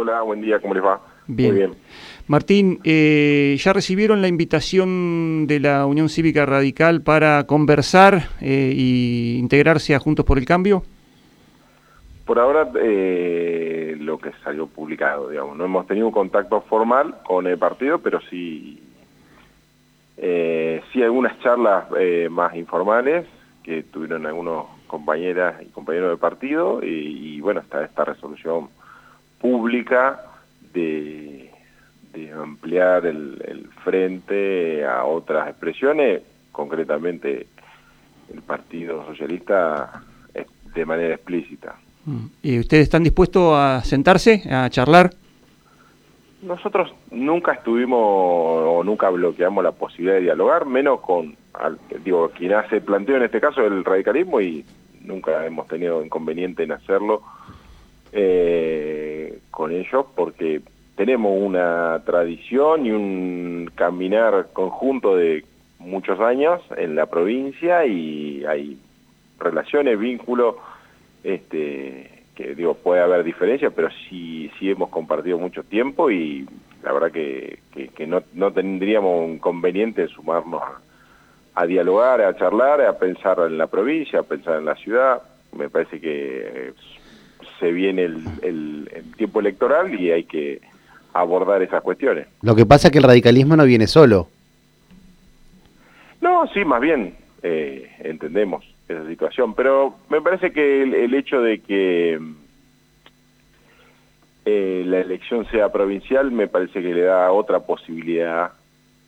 Hola, buen día, ¿cómo les va? Bien. Muy bien. Martín, eh, ¿ya recibieron la invitación de la Unión Cívica Radical para conversar e integrarse a Juntos por el Cambio? Por ahora eh, lo que salió publicado, digamos, no hemos tenido un contacto formal con el partido, pero sí, sí algunas charlas más informales que tuvieron algunos compañeras y compañeros del partido y, y bueno, está esta resolución pública de, ampliar el, frente a otras expresiones, concretamente el Partido Socialista de manera explícita. Mm. ¿Y ustedes están dispuestos a sentarse, a charlar? Nosotros nunca estuvimos o nunca bloqueamos la posibilidad de dialogar, menos con, digo, quien hace planteo en este caso el radicalismo y nunca hemos tenido inconveniente en hacerlo eh, con ellos porque tenemos una tradición y un caminar conjunto de muchos años en la provincia y hay relaciones, vínculos, este, que digo, puede haber diferencias, pero sí, sí hemos compartido mucho tiempo y la verdad que, no, no tendríamos inconveniente en sumarnos a, a dialogar, a charlar, a pensar en la provincia, a pensar en la ciudad. Me parece que se viene el, tiempo electoral y hay que abordar esas cuestiones. Lo que pasa es que el radicalismo no viene solo. No, sí, más bien eh, entendemos esa situación, pero me parece que el, hecho de que eh, la elección sea provincial me parece que le da otra posibilidad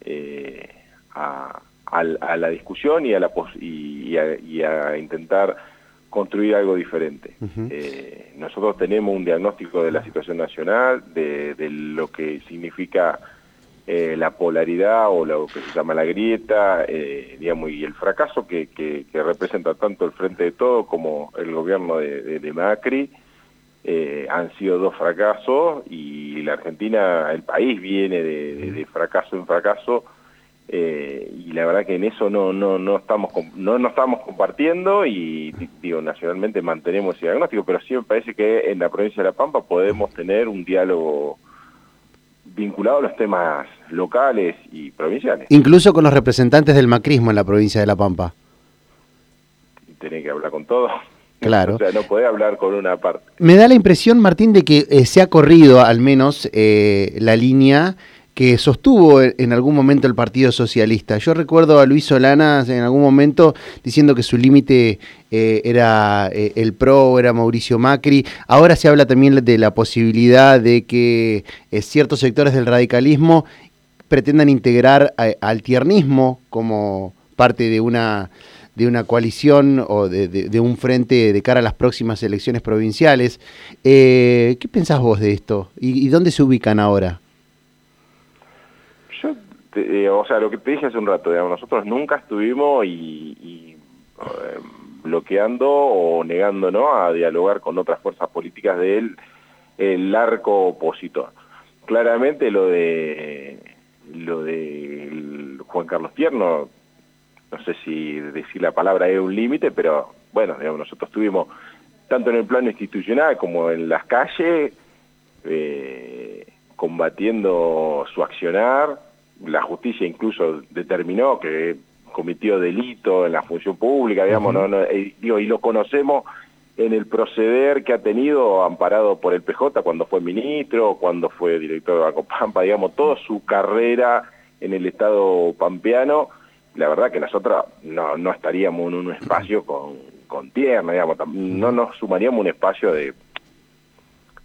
eh, a, la discusión y a, la y a intentar construir algo diferente. Eh, nosotros tenemos un diagnóstico de la situación nacional, de, lo que significa eh, la polaridad o lo que se llama la grieta, eh, digamos, y el fracaso que, que, representa tanto el Frente de Todo como el gobierno de, Macri. han sido dos fracasos y la Argentina, el país viene de fracaso en fracaso eh, y la verdad que en eso no no no estamos no no estamos compartiendo y digo nacionalmente mantenemos ese diagnóstico pero sí me parece que en la provincia de La Pampa podemos tener un diálogo vinculado a los temas locales y provinciales incluso con los representantes del macrismo en la provincia de La Pampa tiene que hablar con todos Claro. O sea, no puede hablar con una parte. Me da la impresión, Martín, de que eh, se ha corrido al menos eh, la línea que sostuvo en algún momento el Partido Socialista. Yo recuerdo a Luis Solana en algún momento diciendo que su límite eh, era eh, el PRO, era Mauricio Macri. Ahora se habla también de la posibilidad de que eh, ciertos sectores del radicalismo pretendan integrar al tiernismo como parte de una de una coalición o de, un frente de cara a las próximas elecciones provinciales. ¿Qué pensás vos de esto? ¿Y dónde se ubican ahora? Eh, o sea, lo que te dije hace un rato, digamos, nosotros nunca estuvimos y, eh, bloqueando o negándonos a dialogar con otras fuerzas políticas del el arco opositor. Claramente lo de lo de Juan Carlos Tierno, no sé si decir la palabra es un límite, pero bueno, digamos, nosotros estuvimos tanto en el plano institucional como en las calles eh, combatiendo su accionar, la justicia incluso determinó que cometió delito en la función pública, digamos, no, eh, digo, y lo conocemos en el proceder que ha tenido amparado por el PJ cuando fue ministro, cuando fue director de Banco Pampa, digamos, toda su carrera en el Estado pampeano, la verdad que nosotros no, no estaríamos en un espacio con, con tierna, digamos, no nos sumaríamos un espacio de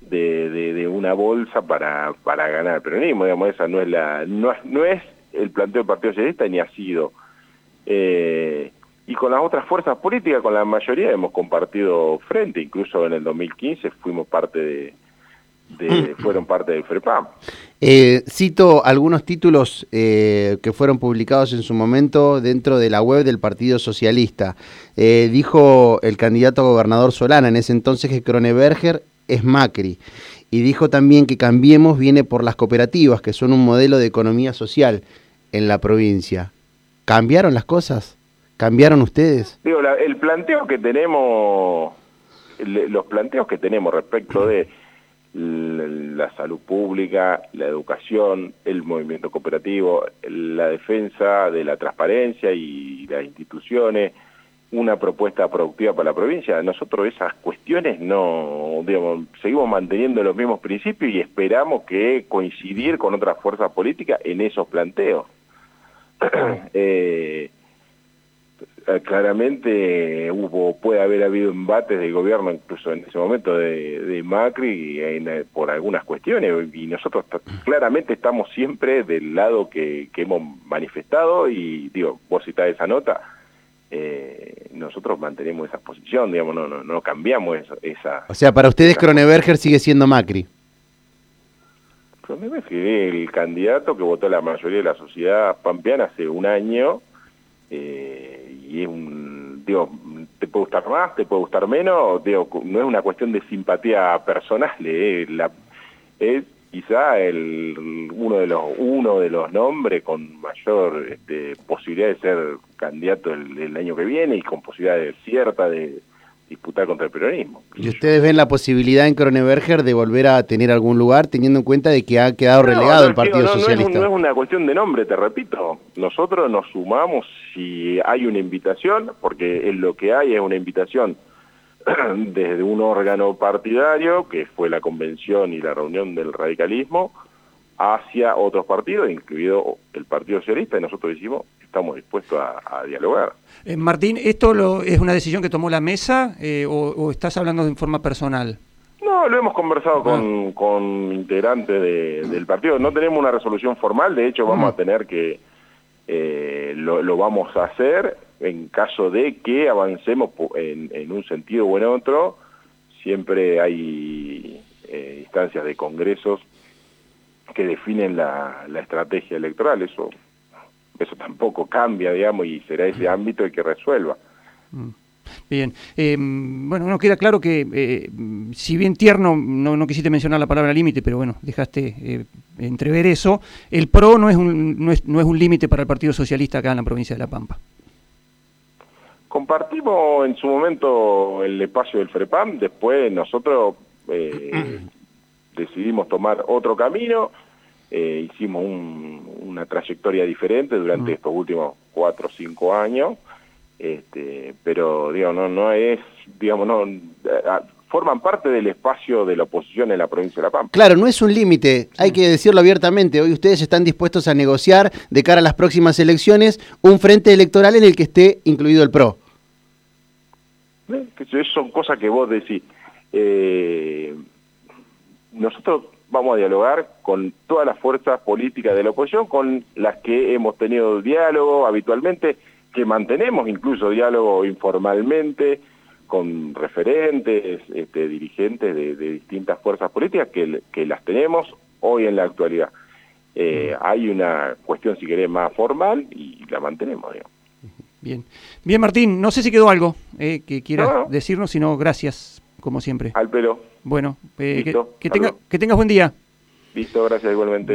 de, de, una bolsa para, para ganar el peronismo, digamos, esa no es la, no es, no es el planteo del Partido Socialista ni ha sido. Eh, y con las otras fuerzas políticas, con la mayoría hemos compartido frente, incluso en el 2015 fuimos parte de, de fueron parte del FREPAM. Eh, cito algunos títulos eh, que fueron publicados en su momento dentro de la web del Partido Socialista. dijo el candidato a gobernador Solana en ese entonces que Kroneberger es Macri. Y dijo también que Cambiemos viene por las cooperativas, que son un modelo de economía social en la provincia. ¿Cambiaron las cosas? ¿Cambiaron ustedes? El planteo que tenemos, los planteos que tenemos respecto de la salud pública, la educación, el movimiento cooperativo, la defensa de la transparencia y las instituciones, una propuesta productiva para la provincia. Nosotros esas cuestiones no, digamos, seguimos manteniendo los mismos principios y esperamos que coincidir con otras fuerzas políticas en esos planteos. eh, claramente hubo puede haber habido embates de gobierno incluso en ese momento de, Macri por algunas cuestiones y nosotros claramente estamos siempre del lado que, hemos manifestado y digo, vos citás esa nota, eh, nosotros mantenemos esa posición, digamos, no, no, no cambiamos esa... O sea, para ustedes Kroneberger sigue siendo Macri. Kroneberger es el candidato que votó la mayoría de la sociedad pampeana hace un año, eh, y es un, digo, te puede gustar más, te puede gustar menos, digo, no es una cuestión de simpatía personal, eh, la, es quizá el, uno de los uno de los nombres con mayor este, posibilidad de ser candidato el, el, año que viene y con posibilidad de cierta de disputar contra el peronismo. ¿Y ustedes ven la posibilidad en Kroneberger de volver a tener algún lugar, teniendo en cuenta de que ha quedado relegado el Partido Socialista? No es, una cuestión de nombre, te repito. Nosotros nos sumamos si hay una invitación, porque en lo que hay es una invitación desde un órgano partidario, que fue la convención y la reunión del radicalismo, hacia otros partidos, incluido el Partido Socialista, y nosotros decimos estamos dispuestos a, dialogar. Eh, Martín, ¿esto lo, es una decisión que tomó la mesa eh, o, estás hablando de forma personal? No, lo hemos conversado con, ah. con integrantes del partido. No tenemos una resolución formal, de hecho vamos a tener que, eh, lo, vamos a hacer en caso de que avancemos en, un sentido o en otro. Siempre hay instancias de congresos que definen la, la estrategia electoral, eso eso tampoco cambia, digamos, y será ese ámbito el que resuelva. Mm. Bien, eh, bueno, no queda claro que, eh, si bien tierno, no, no, quisiste mencionar la palabra límite, pero bueno, dejaste eh, entrever eso, el PRO no es un, no es, no es un límite para el Partido Socialista acá en la provincia de La Pampa. Compartimos en su momento el espacio del FREPAM, después nosotros decidimos tomar otro camino, eh, hicimos una trayectoria diferente durante estos últimos cuatro o cinco años, este, pero digo, no, no es, digamos, no, eh, forman parte del espacio de la oposición en la provincia de La Pampa. Claro, no es un límite, hay que decirlo abiertamente. Hoy ustedes están dispuestos a negociar de cara a las próximas elecciones un frente electoral en el que esté incluido el PRO. Eh, son cosas que vos decís. nosotros vamos a dialogar con todas las fuerzas políticas de la oposición, con las que hemos tenido diálogo habitualmente, que mantenemos incluso diálogo informalmente con referentes, este, dirigentes de, distintas fuerzas políticas que, que, las tenemos hoy en la actualidad. Eh, hay una cuestión, si querés, más formal y la mantenemos. Bien, bien Martín, no sé si quedó algo eh, que quieras decirnos, sino gracias, como siempre. Al pelo. Bueno, eh, que, tenga, que tengas buen día. Listo, gracias igualmente.